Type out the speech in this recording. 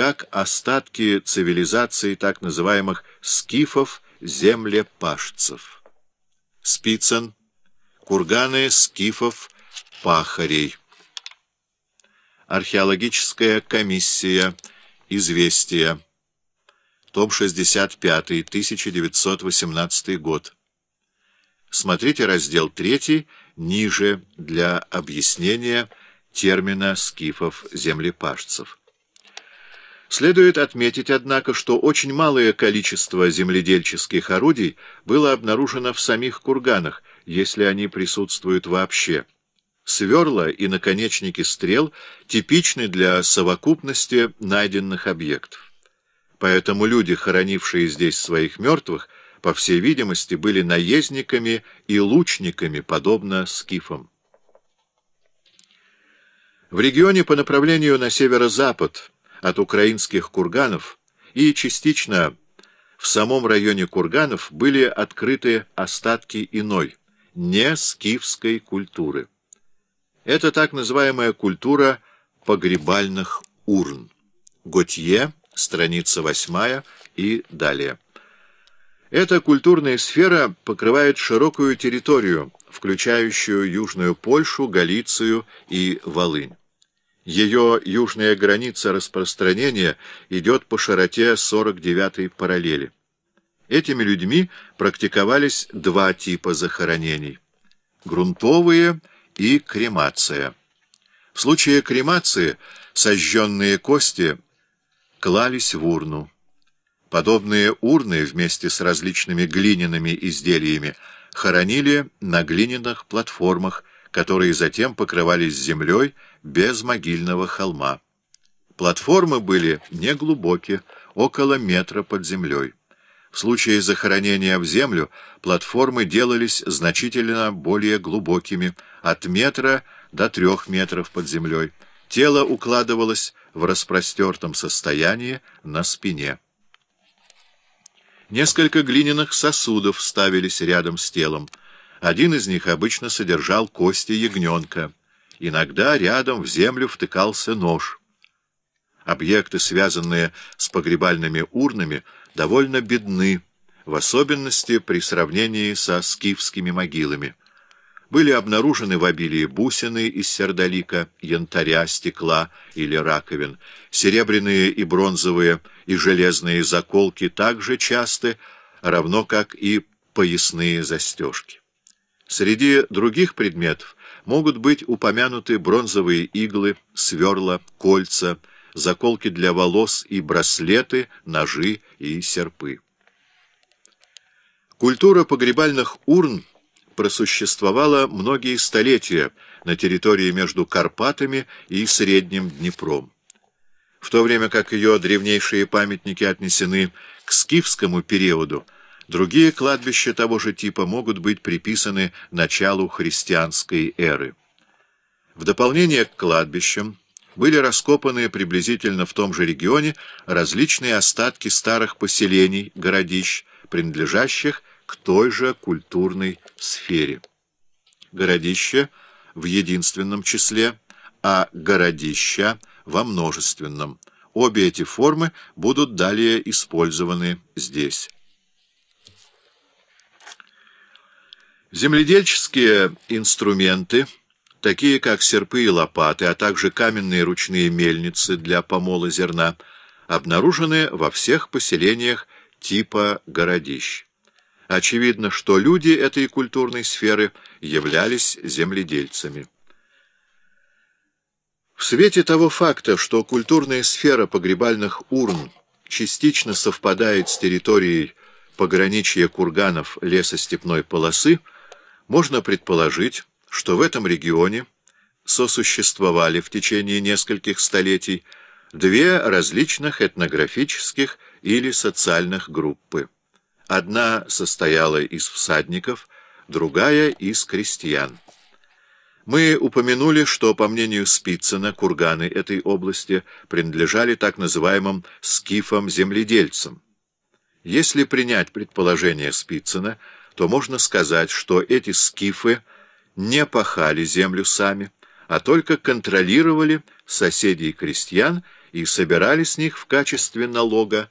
как остатки цивилизации так называемых скифов-землепашцев. Спицын, курганы скифов-пахарей. Археологическая комиссия. Известия. Том 65, 1918 год. Смотрите раздел 3 ниже для объяснения термина скифов-землепашцев. Следует отметить, однако, что очень малое количество земледельческих орудий было обнаружено в самих курганах, если они присутствуют вообще. Сверла и наконечники стрел типичны для совокупности найденных объектов. Поэтому люди, хоронившие здесь своих мертвых, по всей видимости, были наездниками и лучниками, подобно скифам. В регионе по направлению на северо-запад от украинских курганов и частично в самом районе курганов были открыты остатки иной, не скифской культуры. Это так называемая культура погребальных урн. Готье, страница 8 и далее. Эта культурная сфера покрывает широкую территорию, включающую Южную Польшу, Галицию и Волынь. Ее южная граница распространения идет по широте 49-й параллели. Этими людьми практиковались два типа захоронений – грунтовые и кремация. В случае кремации сожженные кости клались в урну. Подобные урны вместе с различными глиняными изделиями хоронили на глиняных платформах, которые затем покрывались землей без могильного холма. Платформы были неглубокие, около метра под землей. В случае захоронения в землю платформы делались значительно более глубокими, от метра до трех метров под землей. Тело укладывалось в распростертом состоянии на спине. Несколько глиняных сосудов ставились рядом с телом. Один из них обычно содержал кости ягненка. Иногда рядом в землю втыкался нож. Объекты, связанные с погребальными урнами, довольно бедны, в особенности при сравнении со скифскими могилами. Были обнаружены в обилии бусины из сердолика, янтаря, стекла или раковин. Серебряные и бронзовые и железные заколки также часты, равно как и поясные застежки. Среди других предметов могут быть упомянуты бронзовые иглы, сверла, кольца, заколки для волос и браслеты, ножи и серпы. Культура погребальных урн просуществовала многие столетия на территории между Карпатами и Средним Днепром. В то время как ее древнейшие памятники отнесены к скифскому периоду, Другие кладбища того же типа могут быть приписаны началу христианской эры. В дополнение к кладбищам были раскопаны приблизительно в том же регионе различные остатки старых поселений, городищ, принадлежащих к той же культурной сфере. Городища в единственном числе, а городища во множественном. Обе эти формы будут далее использованы здесь. Земледельческие инструменты, такие как серпы и лопаты, а также каменные ручные мельницы для помола зерна, обнаружены во всех поселениях типа городищ. Очевидно, что люди этой культурной сферы являлись земледельцами. В свете того факта, что культурная сфера погребальных урн частично совпадает с территорией пограничья курганов лесостепной полосы, можно предположить, что в этом регионе сосуществовали в течение нескольких столетий две различных этнографических или социальных группы. Одна состояла из всадников, другая — из крестьян. Мы упомянули, что, по мнению Спицына, курганы этой области принадлежали так называемым скифам-земледельцам. Если принять предположение Спицына, то можно сказать, что эти скифы не пахали землю сами, а только контролировали соседей крестьян и собирали с них в качестве налога